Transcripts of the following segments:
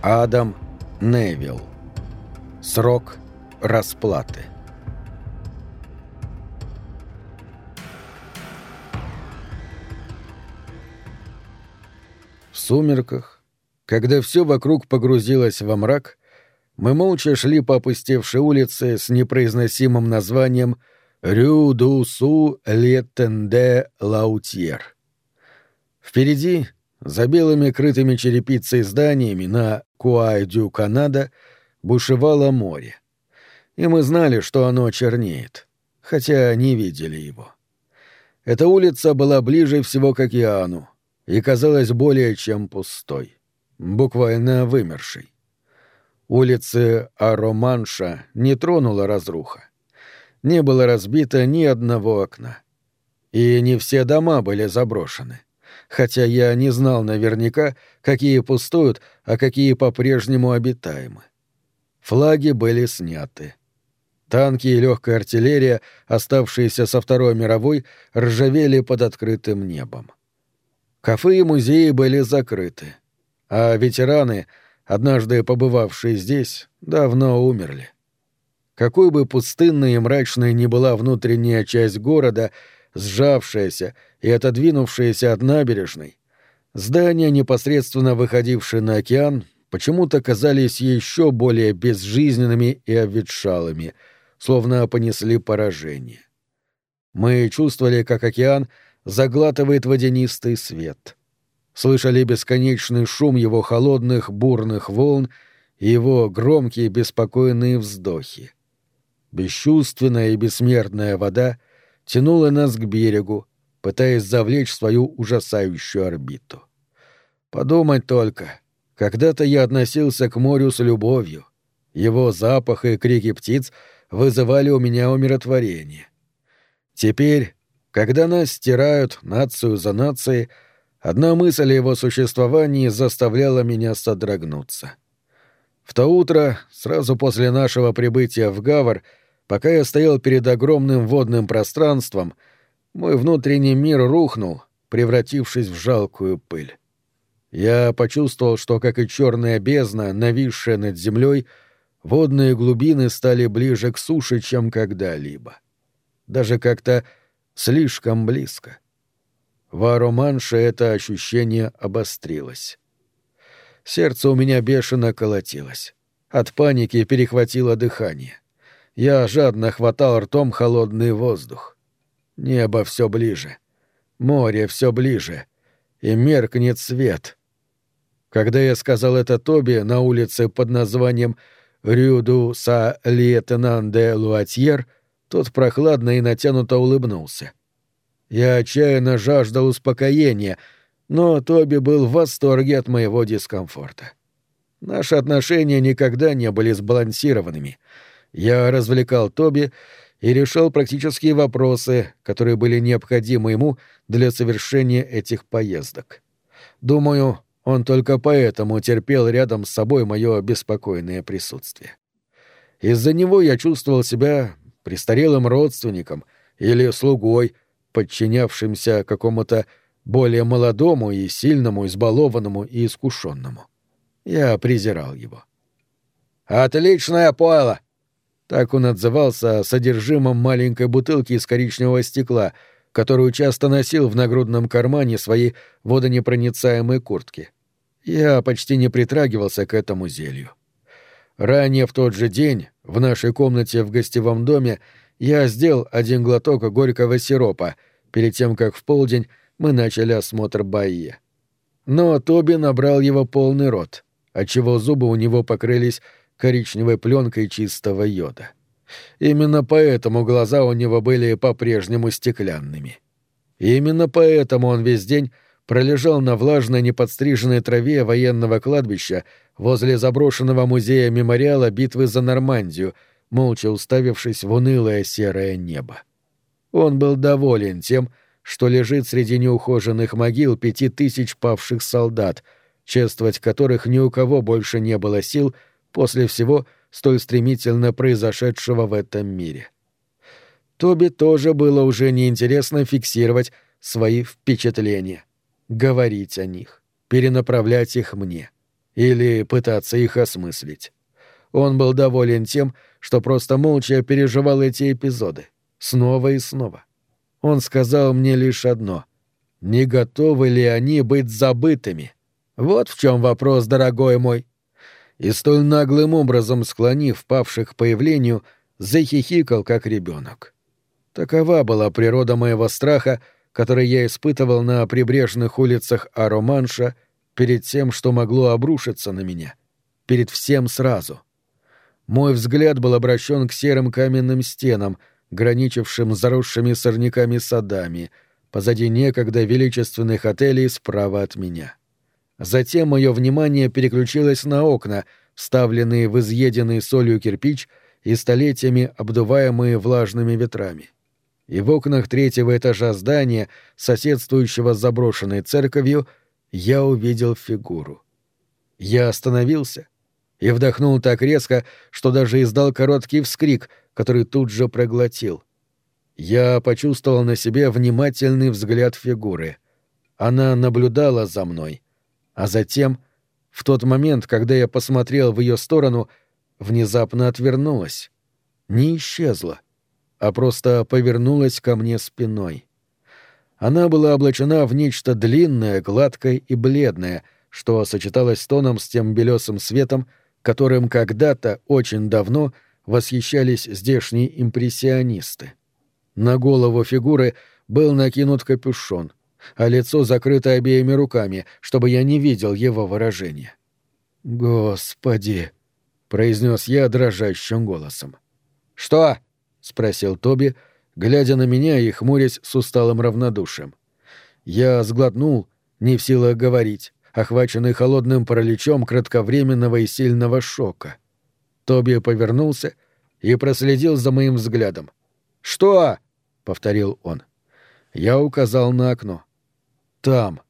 Адам Невилл. Срок расплаты. В сумерках, когда все вокруг погрузилось во мрак, мы молча шли по опустевшей улице с непроизносимым названием «Рю ду су летенде лаутьер». Впереди, за белыми крытыми черепицей зданиями на Куайдю, Канада, бушевало море. И мы знали, что оно чернеет, хотя не видели его. Эта улица была ближе всего к океану и казалась более чем пустой, буквально вымершей. Улицы Ароманша не тронула разруха. Не было разбито ни одного окна. И не все дома были заброшены хотя я не знал наверняка, какие пустуют, а какие по-прежнему обитаемы. Флаги были сняты. Танки и легкая артиллерия, оставшиеся со Второй мировой, ржавели под открытым небом. Кафе и музеи были закрыты, а ветераны, однажды побывавшие здесь, давно умерли. Какой бы пустынной и мрачной ни была внутренняя часть города, сжавшаяся и отодвинувшаяся от набережной, здания, непосредственно выходившие на океан, почему-то казались еще более безжизненными и обветшалыми, словно понесли поражение. Мы чувствовали, как океан заглатывает водянистый свет. Слышали бесконечный шум его холодных бурных волн и его громкие беспокойные вздохи. Бесчувственная и бессмертная вода тянула нас к берегу, пытаясь завлечь свою ужасающую орбиту. Подумать только, когда-то я относился к морю с любовью. Его запах и крики птиц вызывали у меня умиротворение. Теперь, когда нас стирают нацию за нацией, одна мысль о его существовании заставляла меня содрогнуться. В то утро, сразу после нашего прибытия в Гавр, пока я стоял перед огромным водным пространством — мой внутренний мир рухнул, превратившись в жалкую пыль. Я почувствовал, что, как и черная бездна, нависшая над землей, водные глубины стали ближе к суше, чем когда-либо. Даже как-то слишком близко. В Ароманше это ощущение обострилось. Сердце у меня бешено колотилось. От паники перехватило дыхание. Я жадно хватал ртом холодный воздух. Небо все ближе. Море все ближе. И меркнет свет. Когда я сказал это Тоби на улице под названием Рюду са Лиетенан де Луатьер, тот прохладно и натянуто улыбнулся. Я отчаянно жаждал успокоения, но Тоби был в восторге от моего дискомфорта. Наши отношения никогда не были сбалансированными. Я развлекал Тоби и решал практические вопросы, которые были необходимы ему для совершения этих поездок. Думаю, он только поэтому терпел рядом с собой мое беспокойное присутствие. Из-за него я чувствовал себя престарелым родственником или слугой, подчинявшимся какому-то более молодому и сильному, избалованному и искушенному. Я презирал его. «Отличное пойло!» Так он отзывался о содержимом маленькой бутылки из коричневого стекла, которую часто носил в нагрудном кармане своей водонепроницаемой куртки. Я почти не притрагивался к этому зелью. Ранее в тот же день, в нашей комнате в гостевом доме, я сделал один глоток горького сиропа, перед тем, как в полдень мы начали осмотр Баия. Но Тоби набрал его полный рот, отчего зубы у него покрылись коричневой пленкой чистого йода. Именно поэтому глаза у него были по-прежнему стеклянными. Именно поэтому он весь день пролежал на влажной неподстриженной траве военного кладбища возле заброшенного музея мемориала битвы за Нормандию, молча уставившись в унылое серое небо. Он был доволен тем, что лежит среди неухоженных могил пяти тысяч павших солдат, чествовать которых ни у кого больше не было сил — после всего столь стремительно произошедшего в этом мире. Тоби тоже было уже неинтересно фиксировать свои впечатления, говорить о них, перенаправлять их мне. или пытаться их осмыслить. Он был доволен тем, что просто молча переживал эти эпизоды. Снова и снова. Он сказал мне лишь одно. Не готовы ли они быть забытыми? Вот в чем вопрос, дорогой мой. И столь наглым образом склонив павших к появлению, захихикал, как ребенок. Такова была природа моего страха, который я испытывал на прибрежных улицах Ароманша перед тем, что могло обрушиться на меня. Перед всем сразу. Мой взгляд был обращен к серым каменным стенам, граничившим с заросшими сорняками садами, позади некогда величественных отелей справа от меня. Затем мое внимание переключилось на окна, вставленные в изъеденный солью кирпич и столетиями обдуваемые влажными ветрами. И в окнах третьего этажа здания, соседствующего с заброшенной церковью, я увидел фигуру. Я остановился и вдохнул так резко, что даже издал короткий вскрик, который тут же проглотил. Я почувствовал на себе внимательный взгляд фигуры. Она наблюдала за мной. А затем, в тот момент, когда я посмотрел в ее сторону, внезапно отвернулась. Не исчезла, а просто повернулась ко мне спиной. Она была облачена в нечто длинное, гладкое и бледное, что сочеталось с тоном с тем белесым светом, которым когда-то, очень давно, — восхищались здешние импрессионисты. На голову фигуры был накинут капюшон, а лицо закрыто обеими руками, чтобы я не видел его выражения. «Господи!» — произнес я дрожащим голосом. «Что?» — спросил Тоби, глядя на меня и хмурясь с усталым равнодушием. Я сглотнул, не в силах говорить, охваченный холодным параличом кратковременного и сильного шока. — Тоби повернулся и проследил за моим взглядом. «Что?» — повторил он. Я указал на окно. «Там».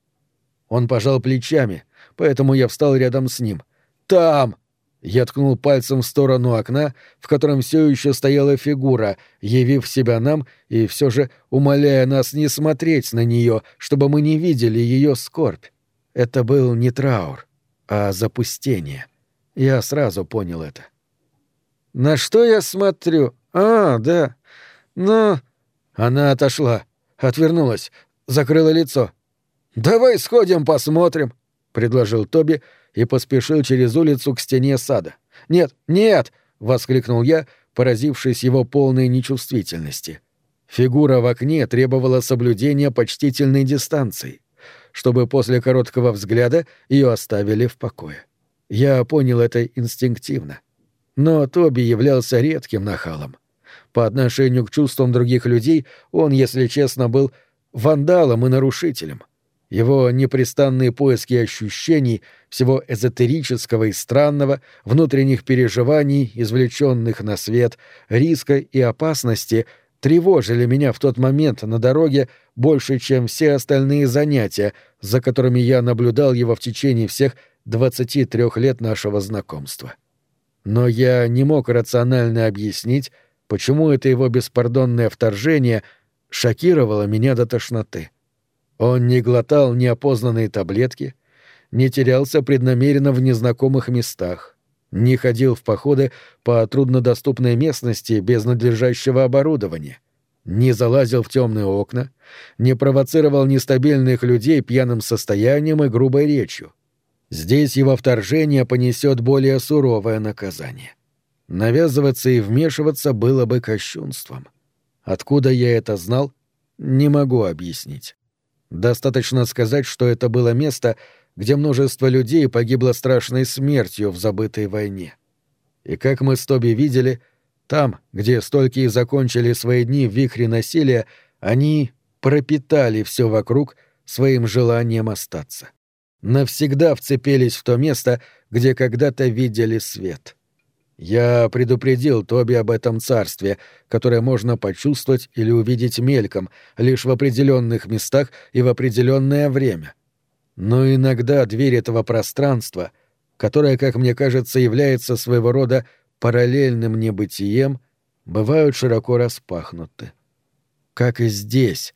Он пожал плечами, поэтому я встал рядом с ним. «Там!» Я ткнул пальцем в сторону окна, в котором все еще стояла фигура, явив себя нам и все же умоляя нас не смотреть на нее, чтобы мы не видели ее скорбь. Это был не траур, а запустение. Я сразу понял это. — на что я смотрю? А, да. Но... Она отошла, отвернулась, закрыла лицо. «Давай сходим посмотрим», — предложил Тоби и поспешил через улицу к стене сада. «Нет, нет!» — воскликнул я, поразившись его полной нечувствительности. Фигура в окне требовала соблюдения почтительной дистанции, чтобы после короткого взгляда ее оставили в покое. Я понял это инстинктивно. Но Тоби являлся редким нахалом. По отношению к чувствам других людей он, если честно, был вандалом и нарушителем. Его непрестанные поиски ощущений, всего эзотерического и странного, внутренних переживаний, извлеченных на свет, риска и опасности, тревожили меня в тот момент на дороге больше, чем все остальные занятия, за которыми я наблюдал его в течение всех 23 лет нашего знакомства. — но я не мог рационально объяснить, почему это его беспардонное вторжение шокировало меня до тошноты. Он не глотал неопознанные таблетки, не терялся преднамеренно в незнакомых местах, не ходил в походы по труднодоступной местности без надлежащего оборудования, не залазил в темные окна, не провоцировал нестабильных людей пьяным состоянием и грубой речью. Здесь его вторжение понесет более суровое наказание. Навязываться и вмешиваться было бы кощунством. Откуда я это знал, не могу объяснить. Достаточно сказать, что это было место, где множество людей погибло страшной смертью в забытой войне. И как мы с Тоби видели, там, где столькие закончили свои дни в вихре насилия, они пропитали все вокруг своим желанием остаться навсегда вцепились в то место, где когда-то видели свет. Я предупредил Тоби об этом царстве, которое можно почувствовать или увидеть мельком, лишь в определенных местах и в определенное время. Но иногда дверь этого пространства, которое, как мне кажется, является своего рода параллельным небытием, бывают широко распахнуты. Как и здесь,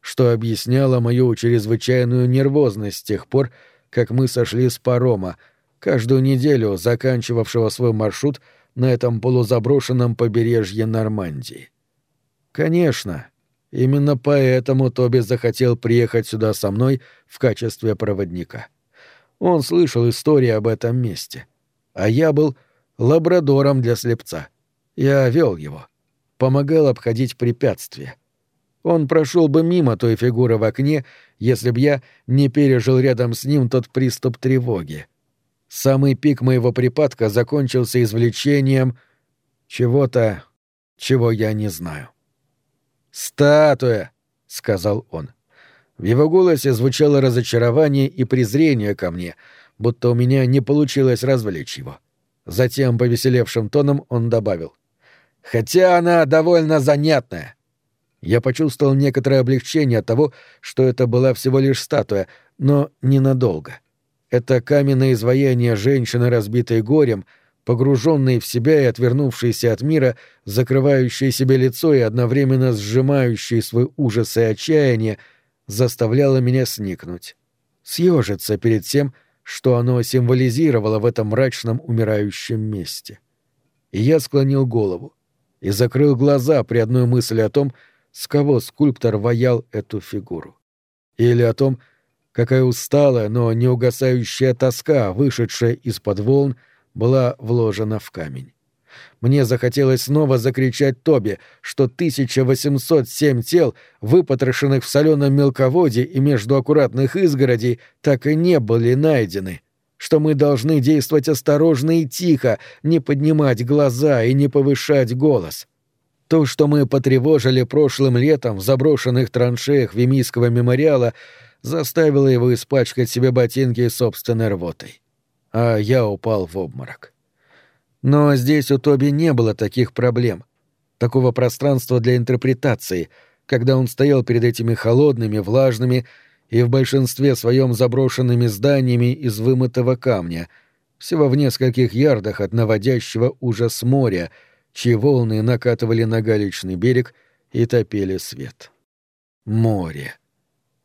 что объясняло мою чрезвычайную нервозность с тех пор, как мы сошли с парома, каждую неделю заканчивавшего свой маршрут на этом полузаброшенном побережье Нормандии. Конечно, именно поэтому Тоби захотел приехать сюда со мной в качестве проводника. Он слышал истории об этом месте. А я был лабрадором для слепца. Я вел его. Помогал обходить препятствия. Он прошел бы мимо той фигуры в окне, если б я не пережил рядом с ним тот приступ тревоги. Самый пик моего припадка закончился извлечением чего-то, чего я не знаю. «Статуя!» — сказал он. В его голосе звучало разочарование и презрение ко мне, будто у меня не получилось развлечь его. Затем, повеселевшим тоном, он добавил. «Хотя она довольно занятная». Я почувствовал некоторое облегчение от того, что это была всего лишь статуя, но ненадолго. Это каменное изваяние женщины, разбитой горем, погруженной в себя и отвернувшейся от мира, закрывающей себе лицо и одновременно сжимающей свой ужас и отчаяние, заставляло меня сникнуть. Съежиться перед тем, что оно символизировало в этом мрачном умирающем месте. И я склонил голову и закрыл глаза при одной мысли о том, с кого скульптор ваял эту фигуру. Или о том, какая усталая, но неугасающая тоска, вышедшая из-под волн, была вложена в камень. Мне захотелось снова закричать Тоби, что 1807 тел, выпотрошенных в соленом мелководье и между аккуратных изгородей, так и не были найдены, что мы должны действовать осторожно и тихо, не поднимать глаза и не повышать голос. То, что мы потревожили прошлым летом в заброшенных траншеях Вимийского мемориала, заставило его испачкать себе ботинки собственной рвотой. А я упал в обморок. Но здесь у Тоби не было таких проблем, такого пространства для интерпретации, когда он стоял перед этими холодными, влажными и в большинстве своем заброшенными зданиями из вымытого камня, всего в нескольких ярдах от наводящего ужас моря, чьи волны накатывали на галечный берег и топили свет. Море.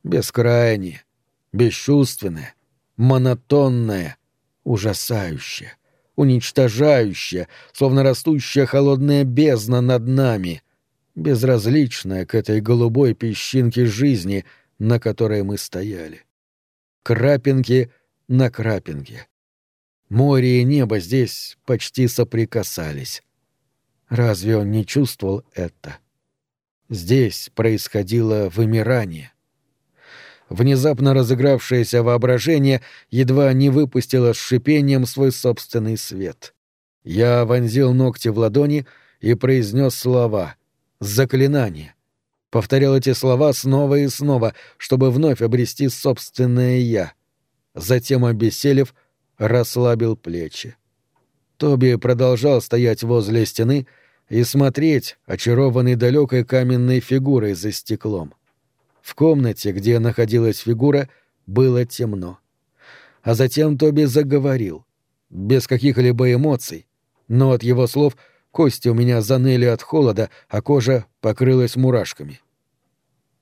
Бескрайнее, бесчувственное, монотонное, ужасающее уничтожающая, словно растущая холодная бездна над нами, безразличная к этой голубой песчинке жизни, на которой мы стояли. Крапинки на крапинке. Море и небо здесь почти соприкасались. Разве он не чувствовал это? Здесь происходило вымирание внезапно разыгравшееся воображение едва не выпустило с шипением свой собственный свет. Я вонзил ногти в ладони и произнес слова «Заклинание». Повторял эти слова снова и снова, чтобы вновь обрести собственное «я». Затем, обеселив, расслабил плечи. Тоби продолжал стоять возле стены и смотреть, очарованный далекой каменной фигурой за стеклом. — в комнате, где находилась фигура, было темно. А затем Тоби заговорил, без каких-либо эмоций, но от его слов кости у меня заныли от холода, а кожа покрылась мурашками.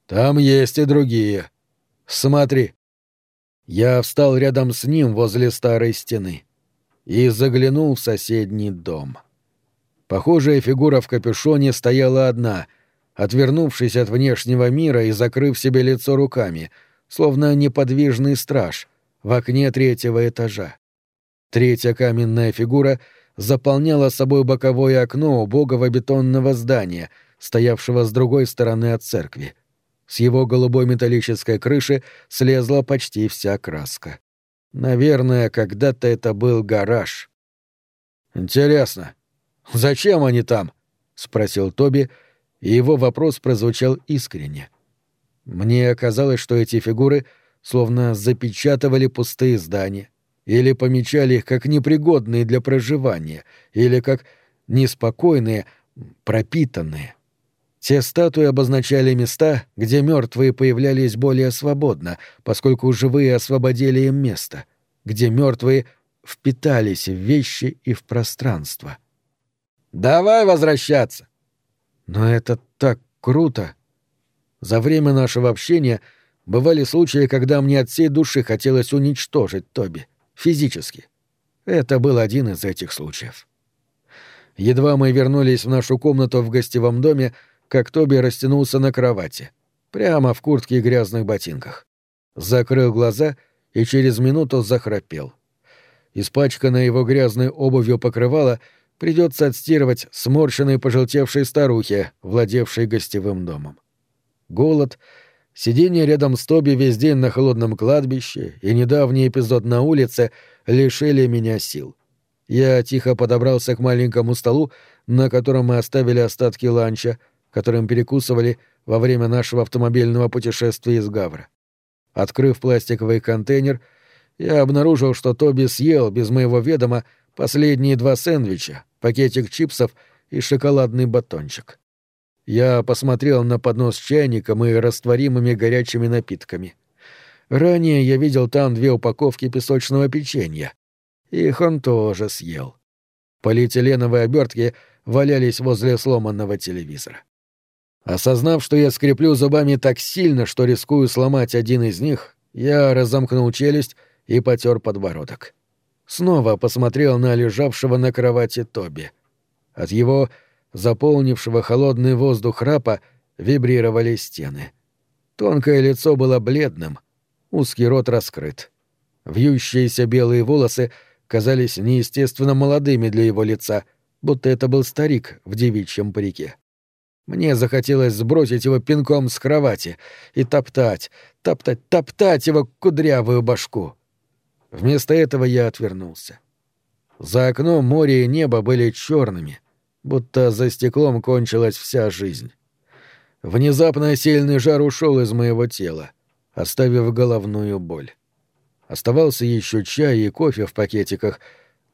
«Там есть и другие. Смотри». Я встал рядом с ним возле старой стены и заглянул в соседний дом. Похожая фигура в капюшоне стояла одна — отвернувшись от внешнего мира и закрыв себе лицо руками, словно неподвижный страж, в окне третьего этажа. Третья каменная фигура заполняла собой боковое окно убогого бетонного здания, стоявшего с другой стороны от церкви. С его голубой металлической крыши слезла почти вся краска. Наверное, когда-то это был гараж. «Интересно, зачем они там?» — спросил Тоби, — и его вопрос прозвучал искренне. Мне казалось, что эти фигуры словно запечатывали пустые здания или помечали их как непригодные для проживания, или как неспокойные, пропитанные. Те статуи обозначали места, где мертвые появлялись более свободно, поскольку живые освободили им место, где мертвые впитались в вещи и в пространство. «Давай возвращаться!» Но это так круто. За время нашего общения бывали случаи, когда мне от всей души хотелось уничтожить Тоби. Физически. Это был один из этих случаев. Едва мы вернулись в нашу комнату в гостевом доме, как Тоби растянулся на кровати, прямо в куртке и грязных ботинках. Закрыл глаза и через минуту захрапел. Испачканное его грязной обувью покрывало придется отстирывать сморщенной пожелтевшей старухе, владевшей гостевым домом. Голод, сидение рядом с Тоби весь день на холодном кладбище и недавний эпизод на улице лишили меня сил. Я тихо подобрался к маленькому столу, на котором мы оставили остатки ланча, которым перекусывали во время нашего автомобильного путешествия из Гавра. Открыв пластиковый контейнер, я обнаружил, что Тоби съел без моего ведома последние два сэндвича, пакетик чипсов и шоколадный батончик. Я посмотрел на поднос с чайником и растворимыми горячими напитками. Ранее я видел там две упаковки песочного печенья. Их он тоже съел. Полиэтиленовые обертки валялись возле сломанного телевизора. Осознав, что я скреплю зубами так сильно, что рискую сломать один из них, я разомкнул челюсть и потер подбородок. Снова посмотрел на лежавшего на кровати Тоби. От его заполнившего холодный воздух рапа вибрировали стены. Тонкое лицо было бледным, узкий рот раскрыт. Вьющиеся белые волосы — казались неестественно молодыми для его лица, будто это был старик в девичьем парике. Мне захотелось сбросить его пинком с кровати и топтать, топтать, топтать его кудрявую башку. Вместо этого я отвернулся. За окном море и небо были черными, будто за стеклом кончилась вся жизнь. Внезапно сильный жар ушел из моего тела, оставив головную боль. Оставался еще чай и кофе в пакетиках,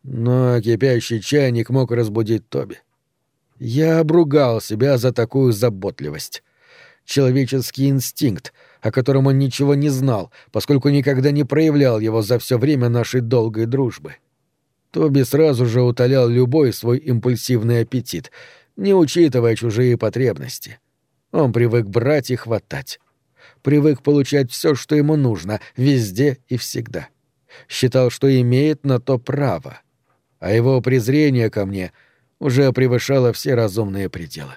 но кипящий чайник мог разбудить Тоби. Я обругал себя за такую заботливость. Человеческий инстинкт, о котором он ничего не знал, поскольку никогда не проявлял его за все время нашей долгой дружбы. Тоби сразу же утолял любой свой импульсивный аппетит, не учитывая чужие потребности. Он привык брать и хватать привык получать все, что ему нужно, везде и всегда. Считал, что имеет на то право. А его презрение ко мне уже превышало все разумные пределы.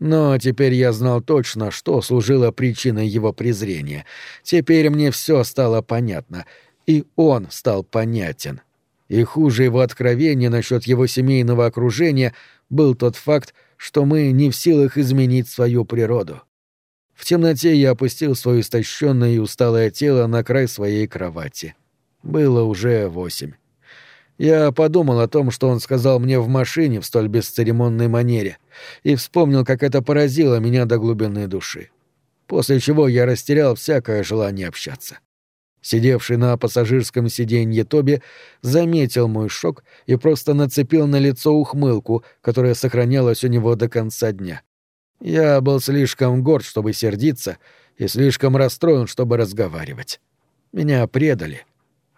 Но теперь я знал точно, что служило причиной его презрения. Теперь мне все стало понятно, и он стал понятен. И хуже его откровения насчет его семейного окружения был тот факт, что мы не в силах изменить свою природу. В темноте я опустил свое истощенное и усталое тело на край своей кровати. Было уже восемь. Я подумал о том, что он сказал мне в машине в столь бесцеремонной манере, и вспомнил, как это поразило меня до глубины души. После чего я растерял всякое желание общаться. Сидевший на пассажирском сиденье Тоби заметил мой шок и просто нацепил на лицо ухмылку, которая сохранялась у него до конца дня. Я был слишком горд, чтобы сердиться, и слишком расстроен, чтобы разговаривать. Меня предали.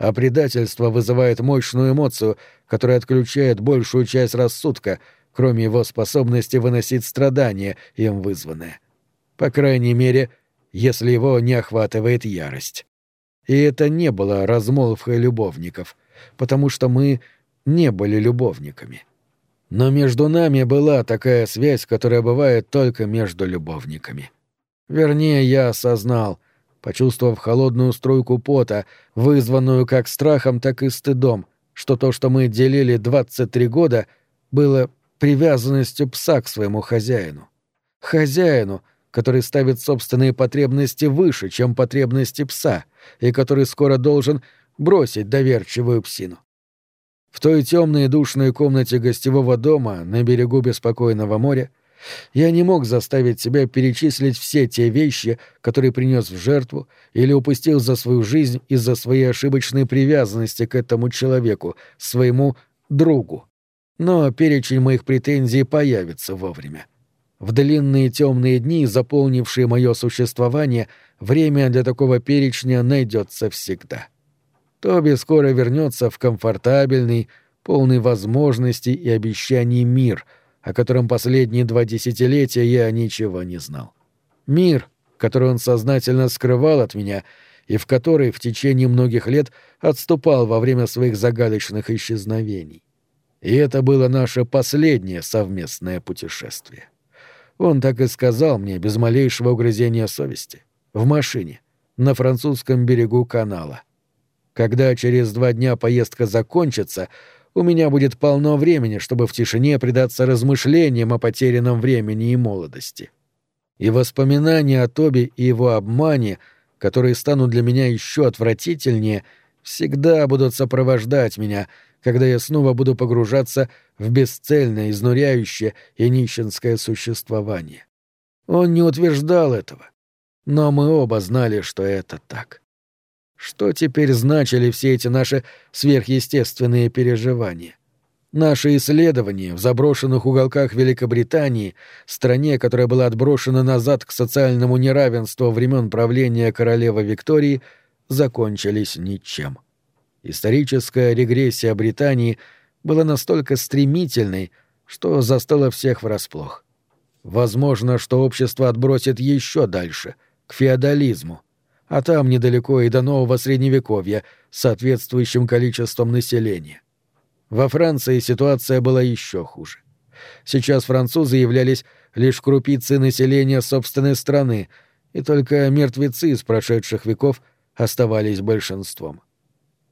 А предательство вызывает мощную эмоцию, которая отключает большую часть рассудка, кроме его способности выносить страдания, им вызванные. По крайней мере, если его не охватывает ярость. И это не было размолвкой любовников, потому что мы не были любовниками. — но между нами была такая связь, которая бывает только между любовниками. Вернее, я осознал, почувствовав холодную струйку пота, вызванную как страхом, так и стыдом, что то, что мы делили 23 года, было привязанностью пса к своему хозяину. Хозяину, который ставит собственные потребности выше, чем потребности пса, и который скоро должен бросить доверчивую псину. В той темной и душной комнате гостевого дома на берегу беспокойного моря я не мог заставить себя перечислить все те вещи, которые принес в жертву или упустил за свою жизнь из-за своей ошибочной привязанности к этому человеку, своему другу. Но перечень моих претензий появится вовремя. В длинные темные дни, заполнившие мое существование, время для такого перечня найдется всегда. Тоби скоро вернется в комфортабельный, полный возможностей и обещаний мир, о котором последние два десятилетия я ничего не знал. Мир, который он сознательно скрывал от меня и в который в течение многих лет отступал во время своих загадочных исчезновений. И это было наше последнее совместное путешествие. Он так и сказал мне без малейшего угрызения совести. В машине, на французском берегу канала. Когда через два дня поездка закончится, у меня будет полно времени, чтобы в тишине предаться размышлениям о потерянном времени и молодости. И воспоминания о Тоби и его обмане, которые станут для меня еще отвратительнее, всегда будут сопровождать меня, когда я снова буду погружаться в бесцельное, изнуряющее и нищенское существование. Он не утверждал этого, но мы оба знали, что это так. Что теперь значили все эти наши сверхъестественные переживания? Наши исследования в заброшенных уголках Великобритании, стране, которая была отброшена назад к социальному неравенству времен правления королевы Виктории, закончились ничем. Историческая регрессия Британии была настолько стремительной, что застала всех врасплох. Возможно, что общество отбросит еще дальше, к феодализму — а там недалеко и до нового средневековья с соответствующим количеством населения. Во Франции ситуация была еще хуже. Сейчас французы являлись лишь крупицей населения собственной страны, и только мертвецы из прошедших веков оставались большинством.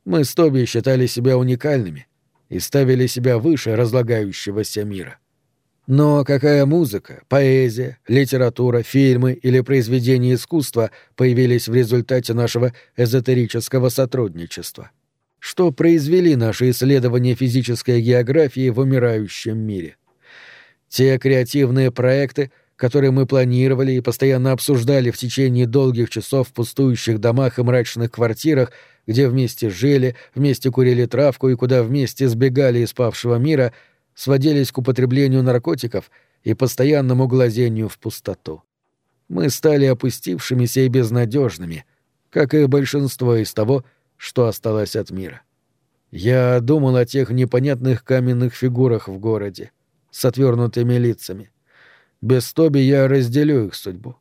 Мы с Тоби считали себя уникальными и ставили себя выше разлагающегося мира. Но какая музыка, поэзия, литература, фильмы или произведения искусства появились в результате нашего эзотерического сотрудничества? Что произвели наши исследования физической географии в умирающем мире? Те креативные проекты, которые мы планировали и постоянно обсуждали в течение долгих часов в пустующих домах и мрачных квартирах, где вместе жили, вместе курили травку и куда вместе сбегали из павшего мира — сводились к употреблению наркотиков и постоянному глазению в пустоту. Мы стали опустившимися и безнадежными, как и большинство из того, что осталось от мира. Я думал о тех непонятных каменных фигурах в городе, с отвернутыми лицами. Без Тоби я разделю их судьбу.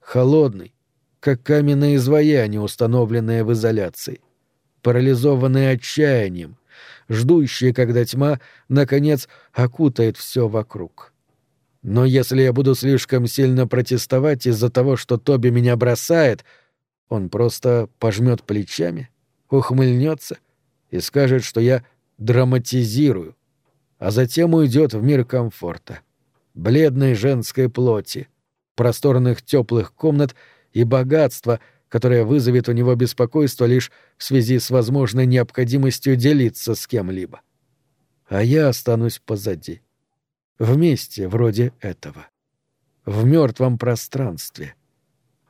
Холодный, как каменное изваяние, установленное в изоляции, парализованное отчаянием, ждущие, когда тьма, наконец, окутает все вокруг. Но если я буду слишком сильно протестовать из-за того, что Тоби меня бросает, он просто пожмет плечами, ухмыльнется и скажет, что я драматизирую, а затем уйдет в мир комфорта, бледной женской плоти, просторных теплых комнат и богатства — которое вызовет у него беспокойство лишь в связи с возможной необходимостью делиться с кем-либо. А я останусь позади. Вместе вроде этого. В мертвом пространстве.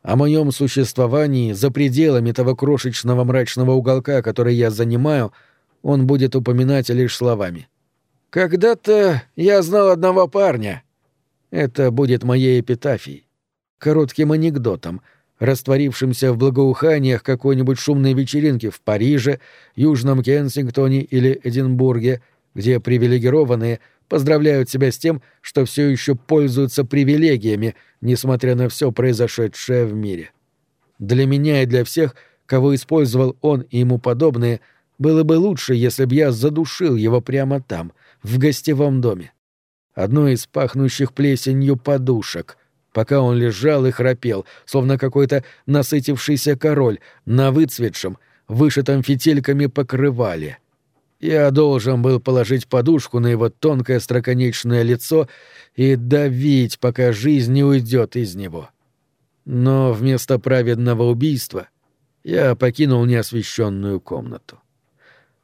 О моем существовании за пределами того крошечного мрачного уголка, который я занимаю, он будет упоминать лишь словами. «Когда-то я знал одного парня». Это будет моей эпитафией. Коротким анекдотом — растворившимся в благоуханиях какой-нибудь шумной вечеринки в Париже, Южном Кенсингтоне или Эдинбурге, где привилегированные поздравляют себя с тем, что все еще пользуются привилегиями, несмотря на все произошедшее в мире. Для меня и для всех, кого использовал он и ему подобные, было бы лучше, если б я задушил его прямо там, в гостевом доме. Одной из пахнущих плесенью подушек — пока он лежал и храпел, словно какой-то насытившийся король на выцветшем, вышитом фитильками покрывале. Я должен был положить подушку на его тонкое строконечное лицо и давить, пока жизнь не уйдет из него. Но вместо праведного убийства я покинул неосвещенную комнату.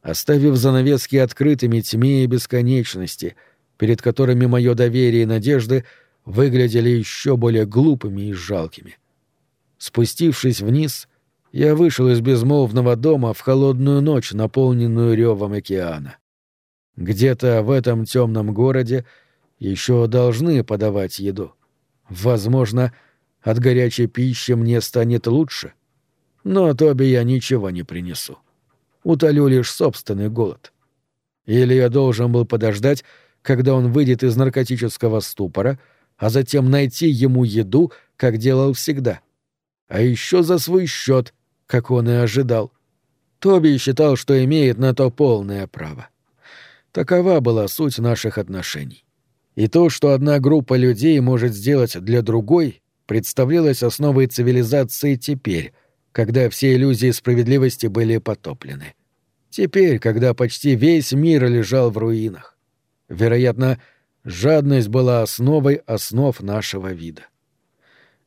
Оставив занавески открытыми тьме и бесконечности, перед которыми мое доверие и надежды — выглядели еще более глупыми и жалкими. Спустившись вниз, я вышел из безмолвного дома в холодную ночь, наполненную ревом океана. Где-то в этом темном городе еще должны подавать еду. Возможно, от горячей пищи мне станет лучше. Но Тоби я ничего не принесу. Утолю лишь собственный голод. Или я должен был подождать, когда он выйдет из наркотического ступора — а затем найти ему еду, как делал всегда. А еще за свой счет как он и ожидал. Тоби считал, что имеет на то полное право. Такова была суть наших отношений. И то, что одна группа людей может сделать для другой, представлялось основой цивилизации теперь, когда все иллюзии справедливости были потоплены. Теперь, когда почти весь мир лежал в руинах. Вероятно, жадность была основой основ нашего вида.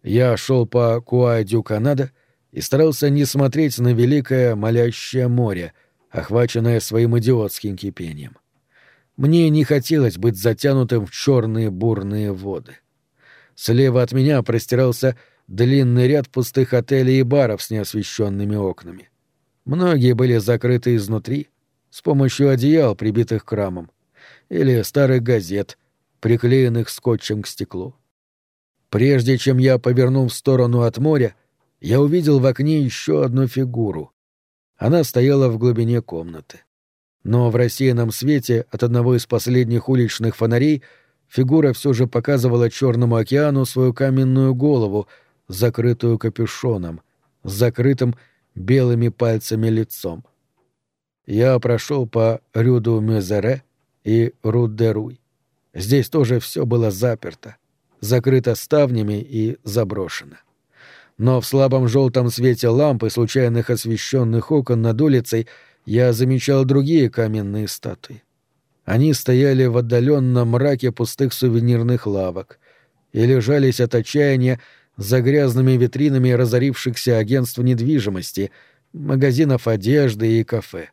Я шел по Куадю Канада и старался не смотреть на великое молящее море, охваченное своим идиотским кипением. Мне не хотелось быть затянутым в черные бурные воды. Слева от меня простирался длинный ряд пустых отелей и баров с неосвещенными окнами. Многие были закрыты изнутри, с помощью одеял, прибитых к рамам, или старых газет, приклеенных скотчем к стеклу. Прежде чем я повернул в сторону от моря, я увидел в окне еще одну фигуру. Она стояла в глубине комнаты. Но в рассеянном свете от одного из последних уличных фонарей фигура все же показывала Черному океану свою каменную голову, закрытую капюшоном, с закрытым белыми пальцами лицом. Я прошел по Рюду Мезере и Рудеруй. Здесь тоже все было заперто, закрыто ставнями и заброшено. Но в слабом желтом свете лампы случайных освещенных окон над улицей я замечал другие каменные статуи. Они стояли в отдаленном мраке пустых сувенирных лавок и лежались от отчаяния за грязными витринами разорившихся агентств недвижимости, магазинов одежды и кафе.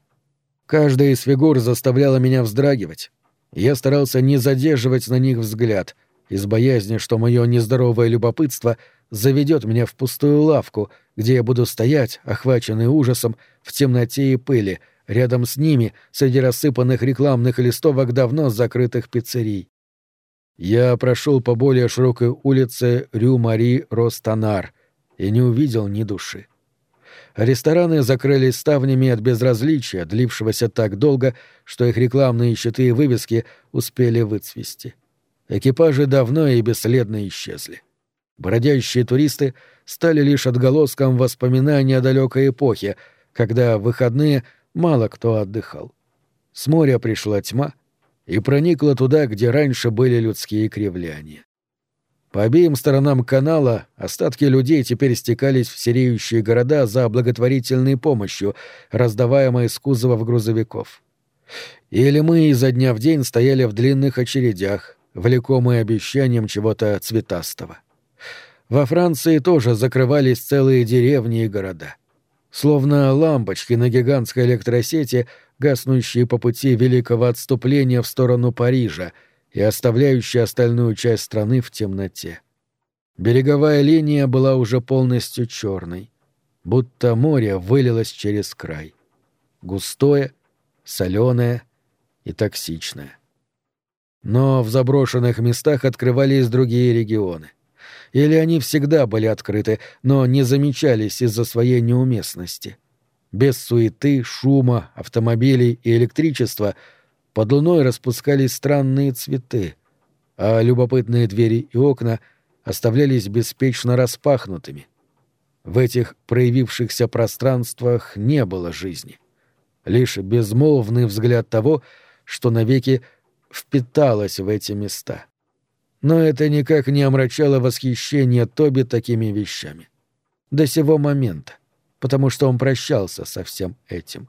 Каждая из фигур заставляла меня вздрагивать. Я старался не задерживать на них взгляд, из боязни, что мое нездоровое любопытство заведет меня в пустую лавку, где я буду стоять, охваченный ужасом, в темноте и пыли, рядом с ними, среди рассыпанных рекламных листовок давно закрытых пиццерий. Я прошел по более широкой улице Рю-Мари-Ростанар и не увидел ни души. Рестораны закрылись ставнями от безразличия, длившегося так долго, что их рекламные щиты и вывески успели выцвести. Экипажи давно и бесследно исчезли. Бродящие туристы стали лишь отголоском воспоминаний о далекой эпохе, когда в выходные мало кто отдыхал. С моря пришла тьма, и проникла туда, где раньше были людские кривляния. По обеим сторонам канала остатки людей теперь стекались в сереющие города за благотворительной помощью, раздаваемой из кузовов грузовиков. Или мы изо дня в день стояли в длинных очередях, влекомые обещанием чего-то цветастого. Во Франции тоже закрывались целые деревни и города. Словно лампочки на гигантской электросети гаснущие по пути великого отступления в сторону Парижа и оставляющие остальную часть страны в темноте. Береговая линия была уже полностью черной, будто море вылилось через край. Густое, соленое и токсичное. Но в заброшенных местах открывались другие регионы. Или они всегда были открыты, но не замечались из-за своей неуместности — без суеты, шума, автомобилей и электричества под луной распускались странные цветы, а любопытные двери и окна оставлялись беспечно распахнутыми. В этих проявившихся пространствах не было жизни. Лишь безмолвный взгляд того, что навеки впиталось в эти места. Но это никак не омрачало восхищение Тоби такими вещами. До сего момента потому что он прощался со всем этим.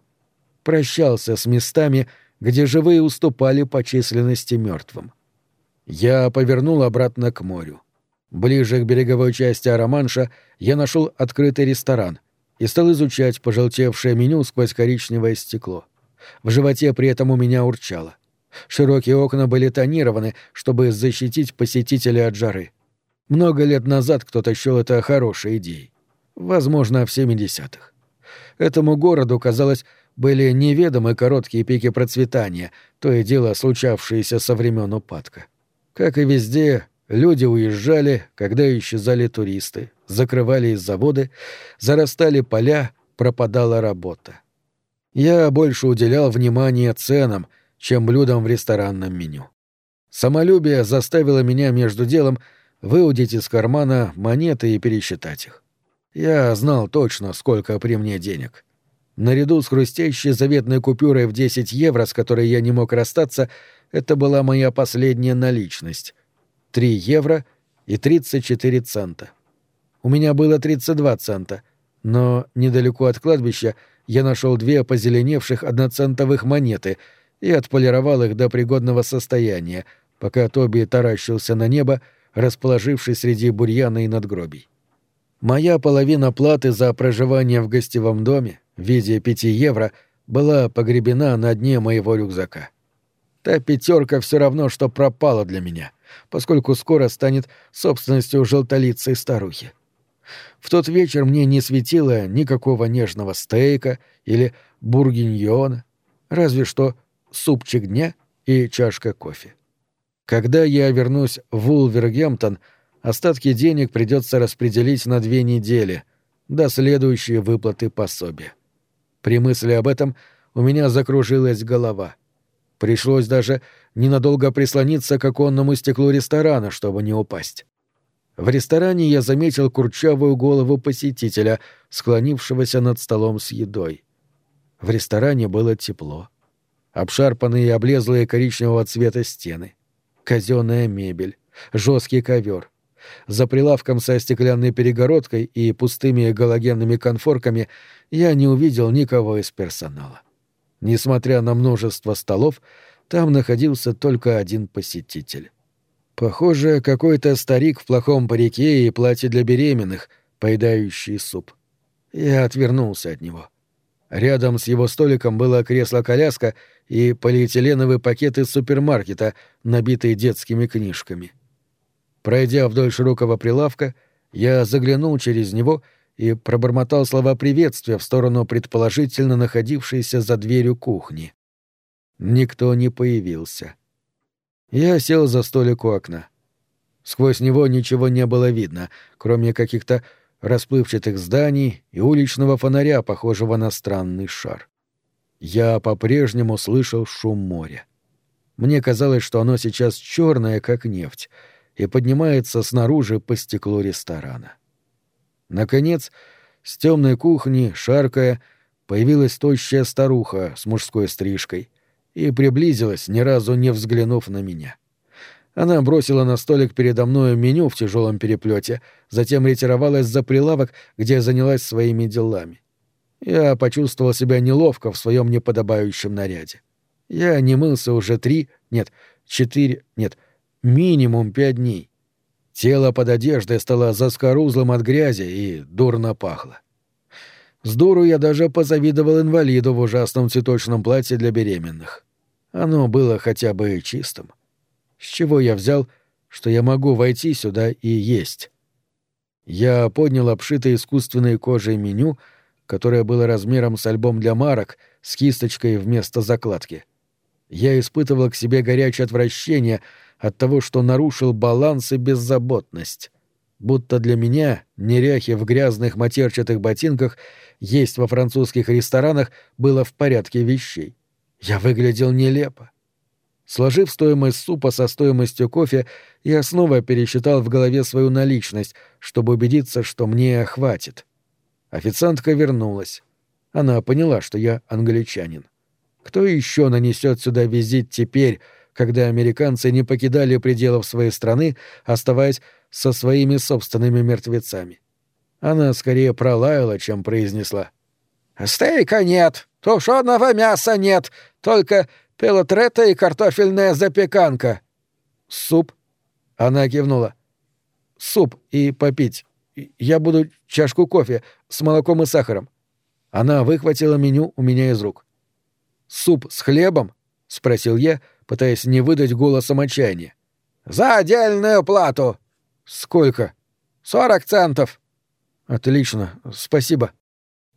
Прощался с местами, где живые уступали по численности мертвым. Я повернул обратно к морю. Ближе к береговой части Араманша я нашел открытый ресторан и стал изучать пожелтевшее меню сквозь коричневое стекло. В животе при этом у меня урчало. Широкие окна были тонированы, чтобы защитить посетителя от жары. Много лет назад кто-то счел это хорошей идеей возможно, в 70-х. Этому городу, казалось, были неведомы короткие пики процветания, то и дело случавшиеся со времен упадка. Как и везде, люди уезжали, когда исчезали туристы, закрывались заводы, зарастали поля, пропадала работа. Я больше уделял внимание ценам, чем блюдам в ресторанном меню. Самолюбие заставило меня между делом выудить из кармана монеты и пересчитать их. Я знал точно, сколько при мне денег. Наряду с хрустящей заветной купюрой в 10 евро, с которой я не мог расстаться, это была моя последняя наличность. 3 евро и 34 цента. У меня было 32 цента, но недалеко от кладбища я нашел две позеленевших одноцентовых монеты и отполировал их до пригодного состояния, пока Тоби таращился на небо, расположившись среди бурьяна и надгробий. Моя половина платы за проживание в гостевом доме в виде пяти евро была погребена на дне моего рюкзака. Та пятерка все равно, что пропала для меня, поскольку скоро станет собственностью желтолицей старухи. В тот вечер мне не светило никакого нежного стейка или бургиньона, разве что супчик дня и чашка кофе. Когда я вернусь в Улвергемптон, остатки денег придется распределить на две недели, до следующей выплаты пособия. При мысли об этом у меня закружилась голова. Пришлось даже ненадолго прислониться к оконному стеклу ресторана, чтобы не упасть. В ресторане я заметил курчавую голову посетителя, склонившегося над столом с едой. В ресторане было тепло. Обшарпанные и облезлые коричневого цвета стены. Казенная мебель. Жесткий ковер. За прилавком со стеклянной перегородкой и пустыми галогенными конфорками я не увидел никого из персонала. Несмотря на множество столов, там находился только один посетитель. Похоже, какой-то старик в плохом парике и платье для беременных, поедающий суп. Я отвернулся от него. Рядом с его столиком было кресло-коляска и полиэтиленовый пакет из супермаркета, набитый детскими книжками. Пройдя вдоль широкого прилавка, я заглянул через него и пробормотал слова приветствия в сторону предположительно находившейся за дверью кухни. Никто не появился. Я сел за столик у окна. Сквозь него ничего не было видно, кроме каких-то расплывчатых зданий и уличного фонаря, похожего на странный шар. Я по-прежнему слышал шум моря. Мне казалось, что оно сейчас черное, как нефть, и поднимается снаружи по стеклу ресторана. Наконец, с темной кухни, шаркая, появилась тощая старуха с мужской стрижкой — и приблизилась, ни разу не взглянув на меня. Она бросила на столик передо мною меню в тяжелом переплете, затем ретировалась за прилавок, где занялась своими делами. Я почувствовал себя неловко в своем неподобающем наряде. Я не мылся уже три, нет, четыре, нет, минимум пять дней. Тело под одеждой стало заскорузлым от грязи и дурно пахло. С дуру я даже позавидовал инвалиду в ужасном цветочном платье для беременных. Оно было хотя бы чистым. С чего я взял, что я могу войти сюда и есть? Я поднял обшитое искусственной кожей меню, которое было размером с альбом для марок, с кисточкой вместо закладки. Я испытывал к себе горячее отвращение от того, что нарушил баланс и беззаботность. Будто для меня, неряхи в грязных матерчатых ботинках, есть во французских ресторанах было в порядке вещей. Я выглядел нелепо. Сложив стоимость супа со стоимостью кофе, я снова пересчитал в голове свою наличность, чтобы убедиться, что мне хватит. Официантка вернулась. Она поняла, что я англичанин. Кто еще нанесет сюда визит теперь, когда американцы не покидали пределов своей страны, оставаясь со своими собственными мертвецами? Она скорее пролаяла, чем произнесла. «Стейка нет, тушеного мяса нет, только пелотрета и картофельная запеканка. Суп? Она кивнула. Суп и попить. Я буду чашку кофе с молоком и сахаром. Она выхватила меню у меня из рук. Суп с хлебом? спросил я, пытаясь не выдать голосом отчаяния. За отдельную плату. Сколько? Сорок центов. Отлично, спасибо.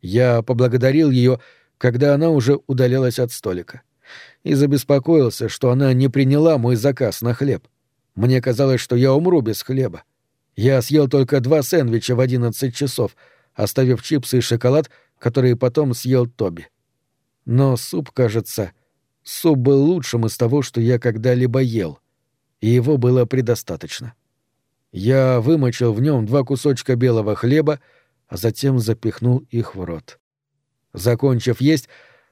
Я поблагодарил ее когда она уже удалялась от столика. И забеспокоился, что она не приняла мой заказ на хлеб. Мне казалось, что я умру без хлеба. Я съел только два сэндвича в одиннадцать часов, оставив чипсы и шоколад, которые потом съел Тоби. Но суп, кажется, суп был лучшим из того, что я когда-либо ел, и его было предостаточно. Я вымочил в нем два кусочка белого хлеба, а затем запихнул их в рот. Закончив есть,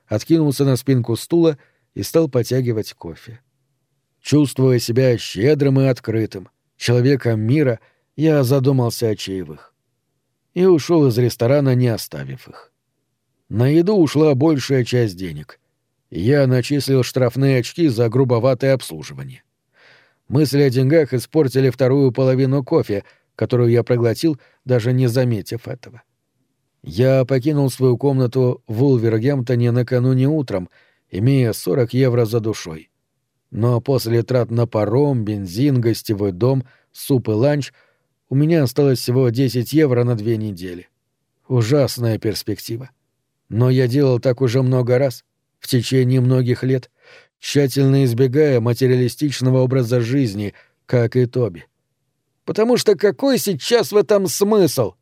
откинулся на спинку стула и стал потягивать кофе. Чувствуя себя щедрым и открытым, человеком мира, я задумался о чаевых. И ушел из ресторана, не оставив их. На еду ушла большая часть денег. Я начислил штрафные очки за грубоватое обслуживание. Мысли о деньгах испортили вторую половину кофе, которую я проглотил, даже не заметив этого. Я покинул свою комнату в Улвергемптоне накануне утром, имея 40 евро за душой. Но после трат на паром, бензин, гостевой дом, суп и ланч у меня осталось всего 10 евро на две недели. Ужасная перспектива. Но я делал так уже много раз — в течение многих лет, тщательно избегая материалистичного образа жизни, как и Тоби. Потому что какой сейчас в этом смысл?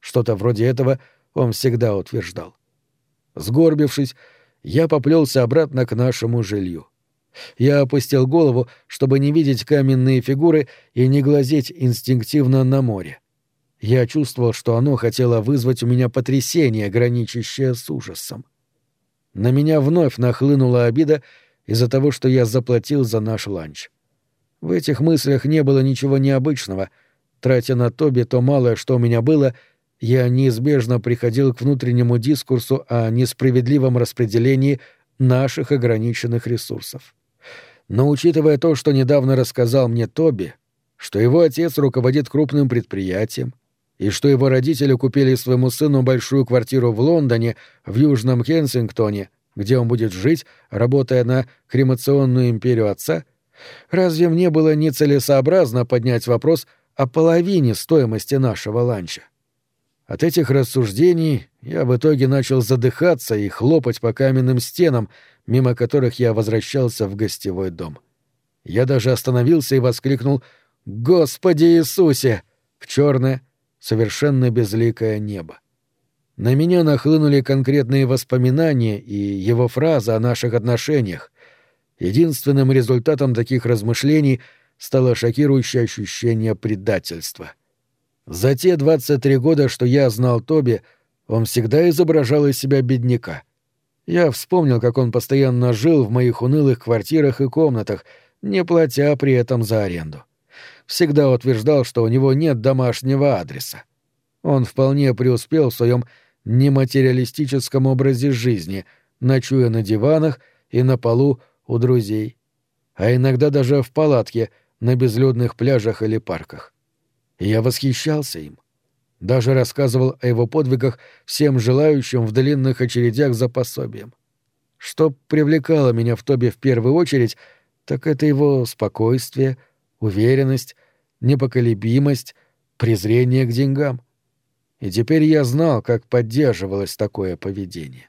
Что-то вроде этого он всегда утверждал. Сгорбившись, я поплелся обратно к нашему жилью. Я опустил голову, чтобы не видеть каменные фигуры и не глазеть инстинктивно на море. Я чувствовал, что оно хотело вызвать у меня потрясение, граничащее с ужасом. На меня вновь нахлынула обида из-за того, что я заплатил за наш ланч. В этих мыслях не было ничего необычного. Тратя на Тоби то малое, что у меня было, я неизбежно приходил к внутреннему дискурсу о несправедливом распределении наших ограниченных ресурсов. Но учитывая то, что недавно рассказал мне Тоби, что его отец руководит крупным предприятием, и что его родители купили своему сыну большую квартиру в Лондоне, в Южном Кенсингтоне, где он будет жить, работая на кремационную империю отца, разве мне было нецелесообразно поднять вопрос о половине стоимости нашего ланча? От этих рассуждений я в итоге начал задыхаться и хлопать по каменным стенам, мимо которых я возвращался в гостевой дом. Я даже остановился и воскликнул «Господи Иисусе!» в черное, совершенно безликое небо. На меня нахлынули конкретные воспоминания и его фраза о наших отношениях. Единственным результатом таких размышлений стало шокирующее ощущение предательства. За те 23 года, что я знал Тоби, он всегда изображал из себя бедняка. Я вспомнил, как он постоянно жил в моих унылых квартирах и комнатах, не платя при этом за аренду всегда утверждал, что у него нет домашнего адреса. Он вполне преуспел в своем нематериалистическом образе жизни, ночуя на диванах и на полу у друзей, а иногда даже в палатке на безлюдных пляжах или парках. Я восхищался им. Даже рассказывал о его подвигах всем желающим в длинных очередях за пособием. Что привлекало меня в Тобе в первую очередь, так это его спокойствие, уверенность, непоколебимость, презрение к деньгам. И теперь я знал, как поддерживалось такое поведение.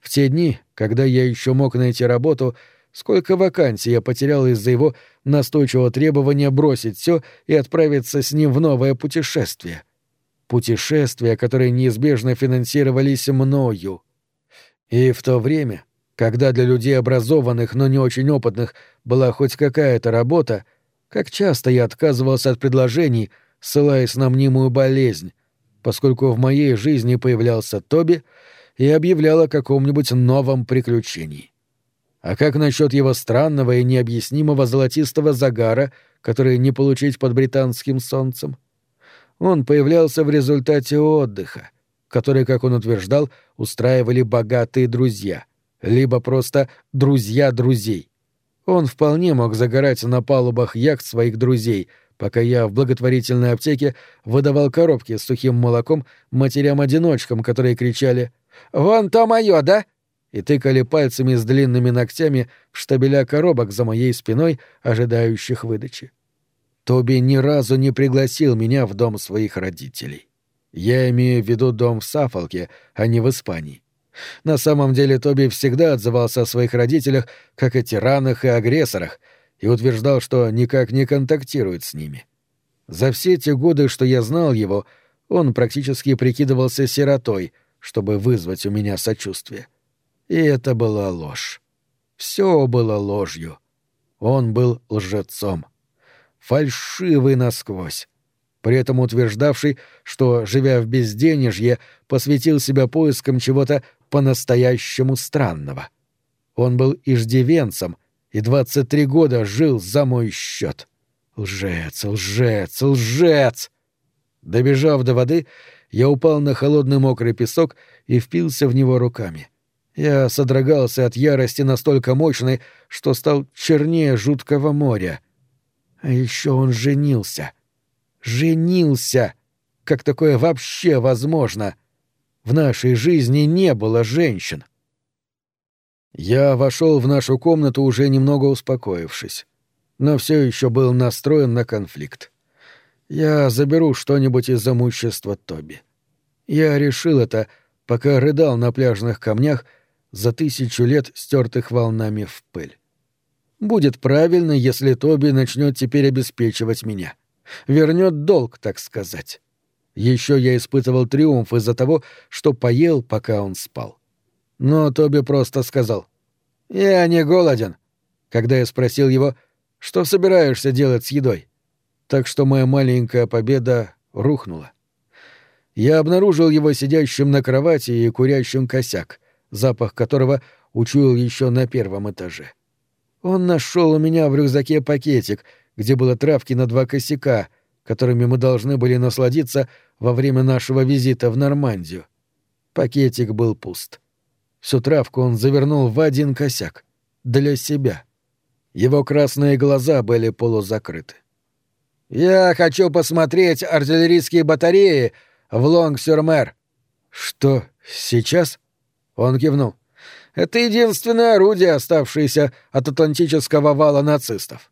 В те дни, когда я еще мог найти работу, сколько вакансий я потерял из-за его настойчивого требования бросить все и отправиться с ним в новое путешествие. Путешествия, которые неизбежно финансировались мною. И в то время, когда для людей образованных, но не очень опытных, была хоть какая-то работа, как часто я отказывался от предложений, ссылаясь на мнимую болезнь, поскольку в моей жизни появлялся Тоби и объявлял о каком-нибудь новом приключении. А как насчет его странного и необъяснимого золотистого загара, который не получить под британским солнцем? Он появлялся в результате отдыха, который, как он утверждал, устраивали богатые друзья, либо просто друзья друзей. Он вполне мог загорать на палубах яхт своих друзей, пока я в благотворительной аптеке выдавал коробки с сухим молоком матерям-одиночкам, которые кричали «Вон то моё, да?» и тыкали пальцами с длинными ногтями в штабеля коробок за моей спиной, ожидающих выдачи. Тоби ни разу не пригласил меня в дом своих родителей. Я имею в виду дом в Сафолке, а не в Испании. На самом деле Тоби всегда отзывался о своих родителях как о тиранах и агрессорах и утверждал, что никак не контактирует с ними. За все те годы, что я знал его, он практически прикидывался сиротой, чтобы вызвать у меня сочувствие. И это была ложь. Все было ложью. Он был лжецом. Фальшивый насквозь. при этом утверждавший, что, живя в безденежье, посвятил себя поискам чего-то по-настоящему странного. Он был иждивенцем и 23 года жил за мой счет. Лжец, лжец, лжец! Добежав до воды, я упал на холодный мокрый песок и впился в него руками. Я содрогался от ярости настолько мощной, что стал чернее жуткого моря. А еще он женился. Женился! Как такое вообще возможно? В нашей жизни не было женщин. Я вошел в нашу комнату уже немного успокоившись, но все еще был настроен на конфликт. Я заберу что-нибудь из имущества Тоби. Я решил это, пока рыдал на пляжных камнях за тысячу лет стертых волнами в пыль. Будет правильно, если Тоби начнет теперь обеспечивать меня. Вернет долг, так сказать. Еще я испытывал триумф из-за того, что поел, пока он спал. Но Тоби просто сказал «Я не голоден», когда я спросил его, что собираешься делать с едой так что моя маленькая победа рухнула. Я обнаружил его сидящим на кровати и курящим косяк, запах которого учуял еще на первом этаже. Он нашел у меня в рюкзаке пакетик, где было травки на два косяка, которыми мы должны были насладиться во время нашего визита в Нормандию. Пакетик был пуст. Всю травку он завернул в один косяк. Для себя. Его красные глаза были полузакрыты. «Я хочу посмотреть артиллерийские батареи в Лонг-Сюрмер». «Что, сейчас?» Он кивнул. «Это единственное орудие, оставшееся от атлантического вала нацистов».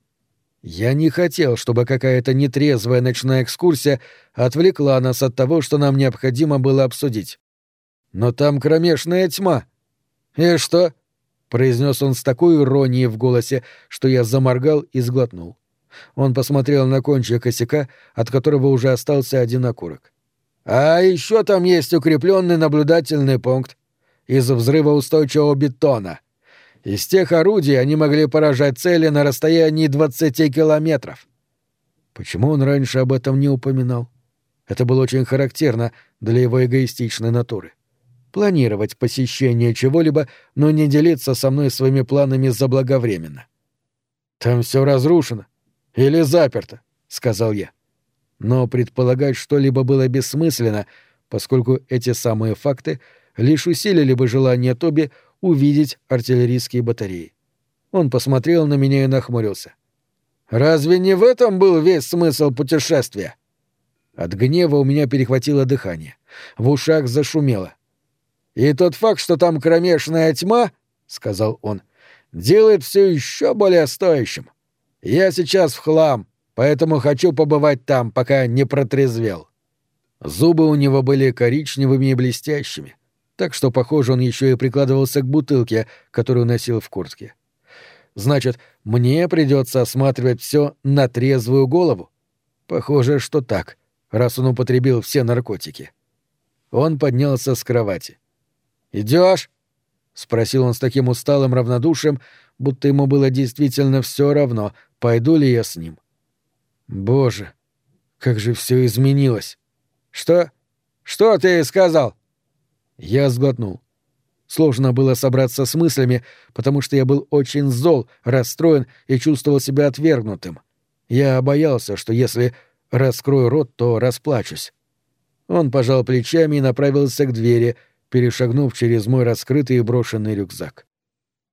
Я не хотел, чтобы какая-то нетрезвая ночная экскурсия отвлекла нас от того, что нам необходимо было обсудить. Но там кромешная тьма. «И что?» — произнес он с такой иронией в голосе, что я заморгал и сглотнул. Он посмотрел на кончик косяка, от которого уже остался один окурок. «А еще там есть укрепленный наблюдательный пункт из взрывоустойчивого бетона. Из тех орудий они могли поражать цели на расстоянии 20 километров». Почему он раньше об этом не упоминал? Это было очень характерно для его эгоистичной натуры. Планировать посещение чего-либо, но не делиться со мной своими планами заблаговременно. «Там все разрушено», или заперто, сказал я. Но предполагать что-либо было бессмысленно, поскольку эти самые факты лишь усилили бы желание Тоби увидеть артиллерийские батареи. Он посмотрел на меня и нахмурился. «Разве не в этом был весь смысл путешествия?» От гнева у меня перехватило дыхание. В ушах зашумело. «И тот факт, что там кромешная тьма, — сказал он, — делает все еще более стоящим. Я сейчас в хлам, поэтому хочу побывать там, пока не протрезвел. Зубы у него были коричневыми и блестящими, так что, похоже, он еще и прикладывался к бутылке, которую носил в куртке. Значит, мне придется осматривать все на трезвую голову? Похоже, что так, раз он употребил все наркотики. Он поднялся с кровати. Идешь? спросил он с таким усталым равнодушием, будто ему было действительно все равно, пойду ли я с ним. Боже, как же все изменилось. Что? Что ты сказал? Я сглотнул. Сложно было собраться с мыслями, потому что я был очень зол, расстроен и чувствовал себя отвергнутым. Я боялся, что если раскрою рот, то расплачусь. Он пожал плечами и направился к двери, перешагнув через мой раскрытый и брошенный рюкзак.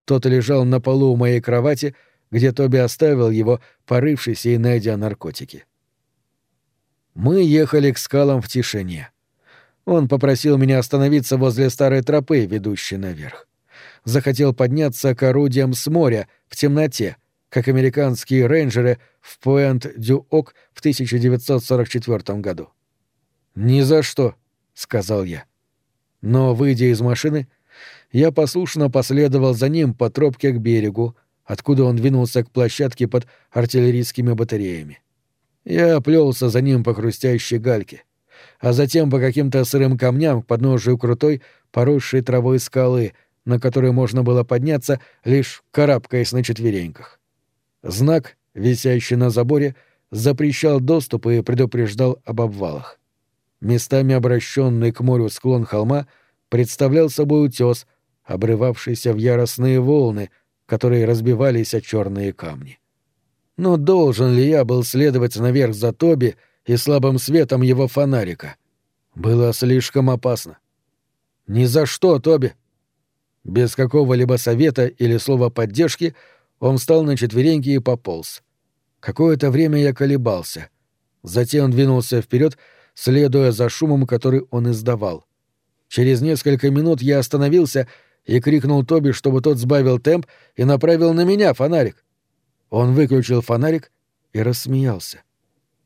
Тот лежал на полу у моей кровати, где Тоби оставил его, порывшись и найдя наркотики. Мы ехали к скалам в тишине. Он попросил меня остановиться возле старой тропы, ведущей наверх. Захотел подняться к орудиям с моря, в темноте, как американские рейнджеры в Пуэнт-Дю-Ок в 1944 году. «Ни за что», — сказал я. Но, выйдя из машины, я послушно последовал за ним по тропке к берегу, откуда он двинулся к площадке под артиллерийскими батареями. Я плелся за ним по хрустящей гальке, а затем по каким-то сырым камням к подножию крутой, поросшей травой скалы, на которой можно было подняться, лишь карабкаясь на четвереньках. Знак, висящий на заборе, запрещал доступ и предупреждал об обвалах. Местами обращенный к морю склон холма представлял собой утес, обрывавшийся в яростные волны, которые разбивались о черные камни. Но должен ли я был следовать наверх за Тоби и слабым светом его фонарика? Было слишком опасно. «Ни за что, Тоби!» Без какого-либо совета или слова поддержки он встал на четвереньки и пополз. Какое-то время я колебался. Затем он двинулся вперед, следуя за шумом, который он издавал. Через несколько минут я остановился и крикнул Тоби, чтобы тот сбавил темп и направил на меня фонарик. Он выключил фонарик и рассмеялся.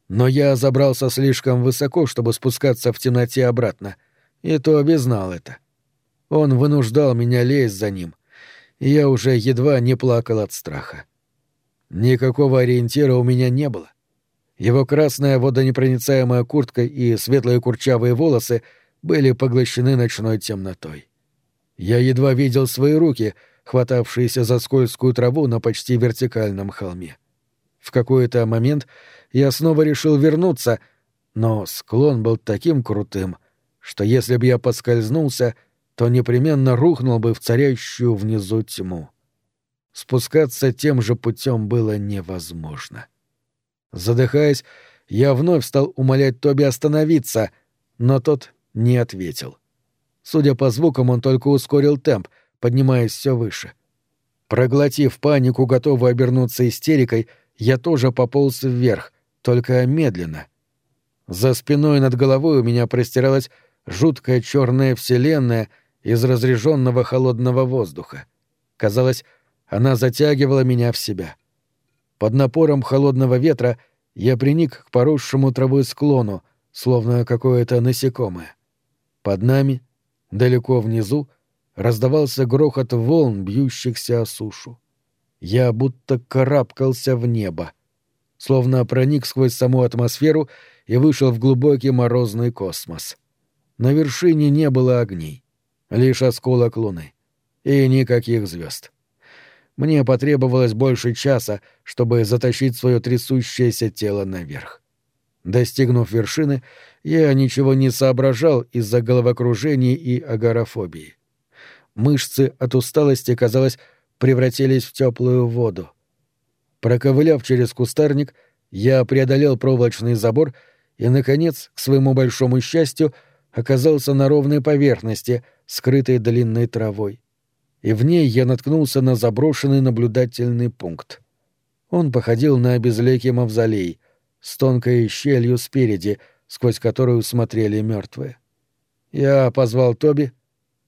Но я забрался слишком высоко, чтобы спускаться в темноте обратно, и Тоби знал это. Он вынуждал меня лезть за ним, и я уже едва не плакал от страха. Никакого ориентира у меня не было. Его красная водонепроницаемая куртка и светлые курчавые волосы были поглощены ночной темнотой. Я едва видел свои руки, хватавшиеся за скользкую траву на почти вертикальном холме. В какой-то момент я снова решил вернуться, но склон был таким крутым, что если бы я поскользнулся, то непременно рухнул бы в царящую внизу тьму. Спускаться тем же путем было невозможно. Задыхаясь, я вновь стал умолять Тоби остановиться, но тот не ответил. Судя по звукам, он только ускорил темп, поднимаясь все выше. Проглотив панику, готовую обернуться истерикой, я тоже пополз вверх, только медленно. За спиной над головой у меня простиралась жуткая черная вселенная из разреженного холодного воздуха. Казалось, она затягивала меня в себя. Под напором холодного ветра я приник к поросшему травой склону, словно какое-то насекомое. Под нами, далеко внизу, раздавался грохот волн, бьющихся о сушу. Я будто карабкался в небо, словно проник сквозь саму атмосферу и вышел в глубокий морозный космос. На вершине не было огней, лишь осколок луны и никаких звезд. Мне потребовалось больше часа, чтобы затащить свое трясущееся тело наверх. Достигнув вершины, я ничего не соображал из-за головокружения и агорафобии. Мышцы от усталости, казалось, превратились в теплую воду. Проковыляв через кустарник, я преодолел проволочный забор и, наконец, к своему большому счастью, оказался на ровной поверхности, скрытой длинной травой и в ней я наткнулся на заброшенный наблюдательный пункт. Он походил на безликий мавзолей с тонкой щелью спереди, сквозь которую смотрели мертвые. Я позвал Тоби,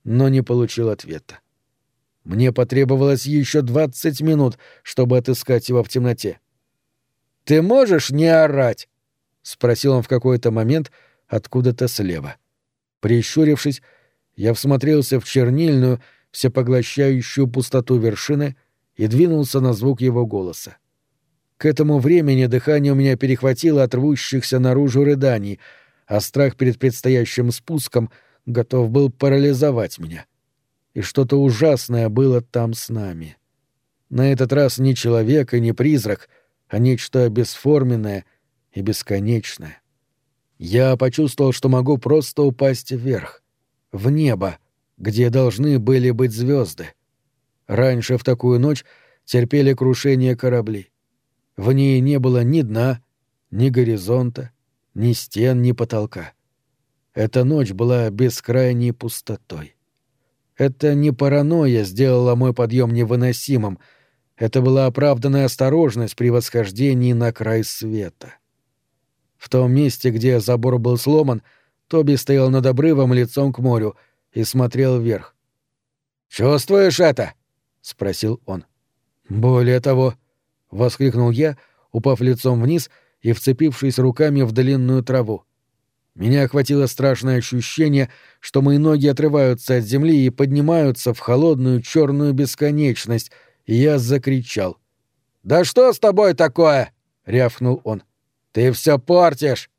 но не получил ответа. Мне потребовалось еще двадцать минут, чтобы отыскать его в темноте. «Ты можешь не орать?» — спросил он в какой-то момент откуда-то слева. Прищурившись, я всмотрелся в чернильную, всепоглощающую пустоту вершины и двинулся на звук его голоса. К этому времени дыхание у меня перехватило от рвущихся наружу рыданий, а страх перед предстоящим спуском готов был парализовать меня. И что-то ужасное было там с нами. На этот раз не человек и не призрак, а нечто бесформенное и бесконечное. Я почувствовал, что могу просто упасть вверх, в небо, где должны были быть звезды. Раньше в такую ночь терпели крушение корабли. В ней не было ни дна, ни горизонта, ни стен, ни потолка. Эта ночь была бескрайней пустотой. Это не паранойя сделала мой подъем невыносимым, это была оправданная осторожность при восхождении на край света. В том месте, где забор был сломан, Тоби стоял над обрывом лицом к морю — и смотрел вверх. «Чувствуешь это?» — спросил он. «Более того», — воскликнул я, упав лицом вниз и вцепившись руками в длинную траву. Меня охватило страшное ощущение, что мои ноги отрываются от земли и поднимаются в холодную черную бесконечность, и я закричал. «Да что с тобой такое?» — рявкнул он. «Ты все портишь!»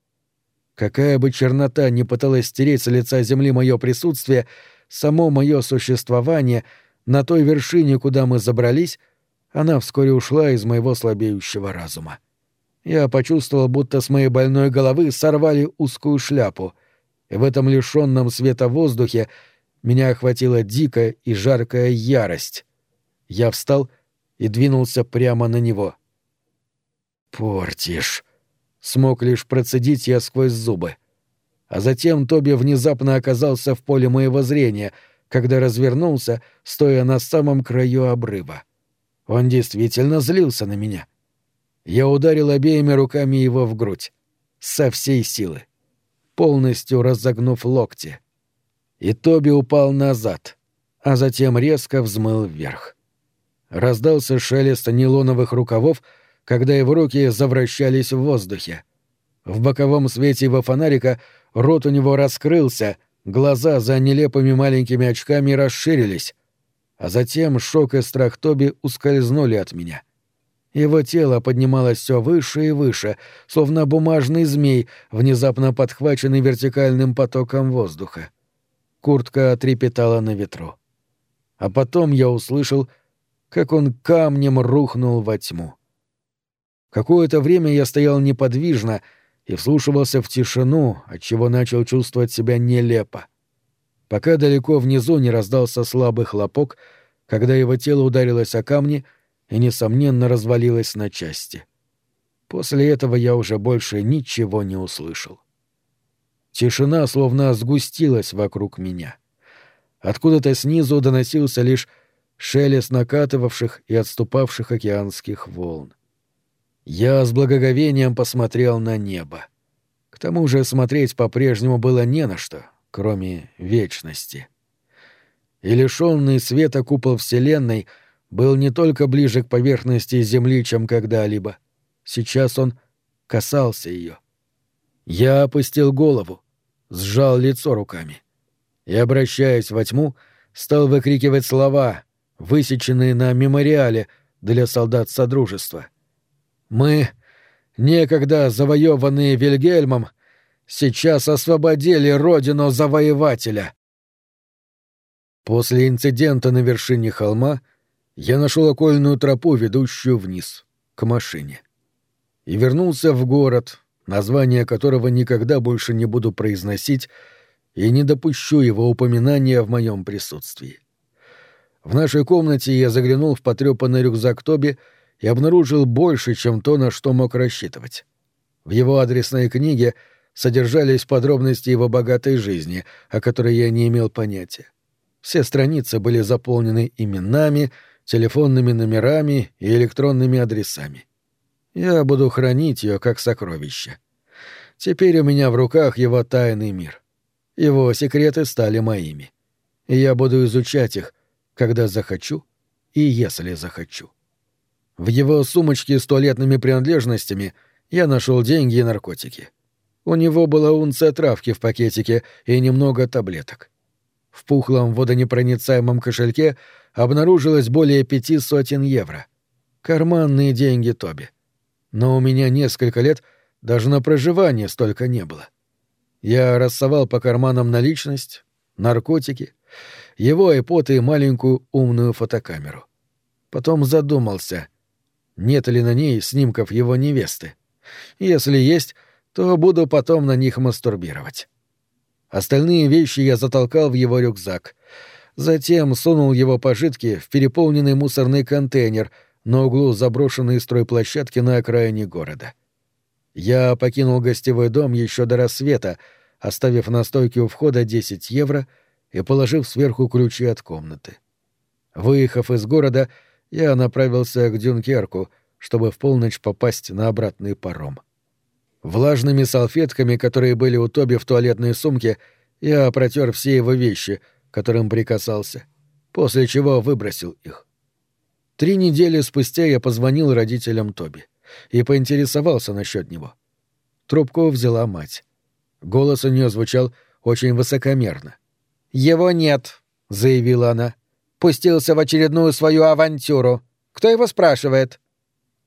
Какая бы чернота ни пыталась стереть с лица земли мое присутствие, само мое существование на той вершине, куда мы забрались, она вскоре ушла из моего слабеющего разума. Я почувствовал, будто с моей больной головы сорвали узкую шляпу, и в этом лишенном света воздухе меня охватила дикая и жаркая ярость. Я встал и двинулся прямо на него. «Портишь!» — смог лишь процедить я сквозь зубы. А затем Тоби внезапно оказался в поле моего зрения, когда развернулся, стоя на самом краю обрыва. Он действительно злился на меня. Я ударил обеими руками его в грудь. Со всей силы. Полностью разогнув локти. И Тоби упал назад, а затем резко взмыл вверх. Раздался шелест нейлоновых рукавов, когда его руки завращались в воздухе. В боковом свете его фонарика рот у него раскрылся, глаза за нелепыми маленькими очками расширились. А затем шок и страх Тоби ускользнули от меня. Его тело поднималось все выше и выше, словно бумажный змей, внезапно подхваченный вертикальным потоком воздуха. Куртка трепетала на ветру. А потом я услышал, как он камнем рухнул во тьму. Какое-то время я стоял неподвижно, и вслушивался в тишину, отчего начал чувствовать себя нелепо. Пока далеко внизу не раздался слабый хлопок, когда его тело ударилось о камни и, несомненно, развалилось на части. После этого я уже больше ничего не услышал. Тишина словно сгустилась вокруг меня. Откуда-то снизу доносился лишь шелест накатывавших и отступавших океанских волн. Я с благоговением посмотрел на небо. К тому же смотреть по-прежнему было не на что, кроме вечности. И лишенный света купол Вселенной был не только ближе к поверхности Земли, чем когда-либо. Сейчас он касался ее. Я опустил голову, сжал лицо руками и, обращаясь во тьму, стал выкрикивать слова, высеченные на мемориале для солдат Содружества. Мы, некогда завоеванные Вильгельмом, сейчас освободили родину завоевателя. После инцидента на вершине холма я нашел окольную тропу, ведущую вниз, к машине. И вернулся в город, название которого никогда больше не буду произносить и не допущу его упоминания в моем присутствии. В нашей комнате я заглянул в потрепанный рюкзак Тоби и обнаружил больше, чем то, на что мог рассчитывать. В его адресной книге содержались подробности его богатой жизни, о которой я не имел понятия. Все страницы были заполнены именами, телефонными номерами и электронными адресами. Я буду хранить ее как сокровище. Теперь у меня в руках его тайный мир. Его секреты стали моими. И я буду изучать их, когда захочу и если захочу. В его сумочке с туалетными принадлежностями я нашел деньги и наркотики. У него была унция травки в пакетике и немного таблеток. В пухлом водонепроницаемом кошельке обнаружилось более пяти сотен евро. Карманные деньги Тоби. Но у меня несколько лет даже на проживание столько не было. Я рассовал по карманам наличность, наркотики, его iPod и маленькую умную фотокамеру. Потом задумался, нет ли на ней снимков его невесты. Если есть, то буду потом на них мастурбировать. Остальные вещи я затолкал в его рюкзак. Затем сунул его пожитки в переполненный мусорный контейнер на углу заброшенной стройплощадки на окраине города. Я покинул гостевой дом еще до рассвета, оставив на стойке у входа 10 евро и положив сверху ключи от комнаты. Выехав из города, я направился к Дюнкерку, чтобы в полночь попасть на обратный паром. Влажными салфетками, которые были у Тоби в туалетной сумке, я протер все его вещи, которым прикасался, после чего выбросил их. Три недели спустя я позвонил родителям Тоби и поинтересовался насчет него. Трубку взяла мать. Голос у нее звучал очень высокомерно. «Его нет», — заявила она пустился в очередную свою авантюру. Кто его спрашивает?»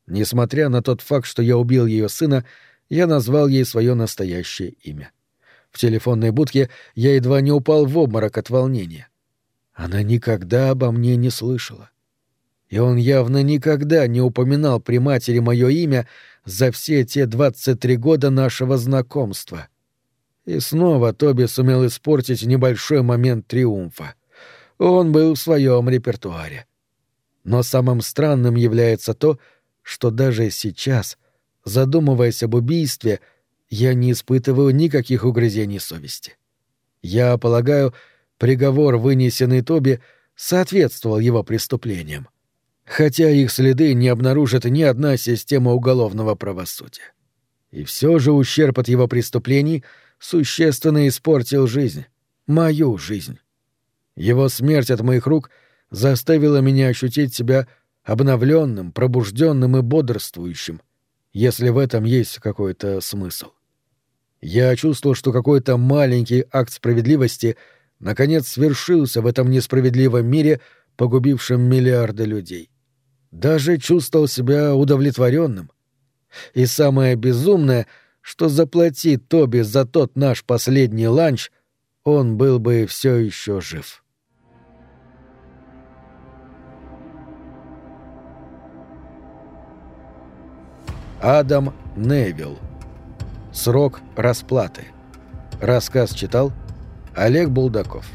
Несмотря на тот факт, что я убил ее сына, я назвал ей свое настоящее имя. В телефонной будке я едва не упал в обморок от волнения. Она никогда обо мне не слышала. и он явно никогда не упоминал при матери мое имя за все те 23 года нашего знакомства. И снова Тоби сумел испортить небольшой момент триумфа. Он был в своем репертуаре. Но самым странным является то, что даже сейчас, задумываясь об убийстве, я не испытываю никаких угрызений совести. Я полагаю, приговор, вынесенный Тоби, соответствовал его преступлениям хотя их следы не обнаружит ни одна система уголовного правосудия. И все же ущерб от его преступлений существенно испортил жизнь, мою жизнь. Его смерть от моих рук заставила меня ощутить себя обновленным, пробужденным и бодрствующим, если в этом есть какой-то смысл. Я чувствовал, что какой-то маленький акт справедливости наконец свершился в этом несправедливом мире, погубившем миллиарды людей даже чувствовал себя удовлетворенным. И самое безумное, что заплати Тоби за тот наш последний ланч, он был бы все еще жив. Адам Невилл. Срок расплаты. Рассказ читал Олег Булдаков.